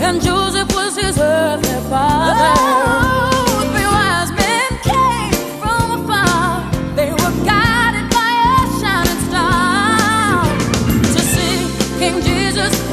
and Joseph was his earthly father. Oh, wise men came from afar. They were guided by a shining star to see King Jesus.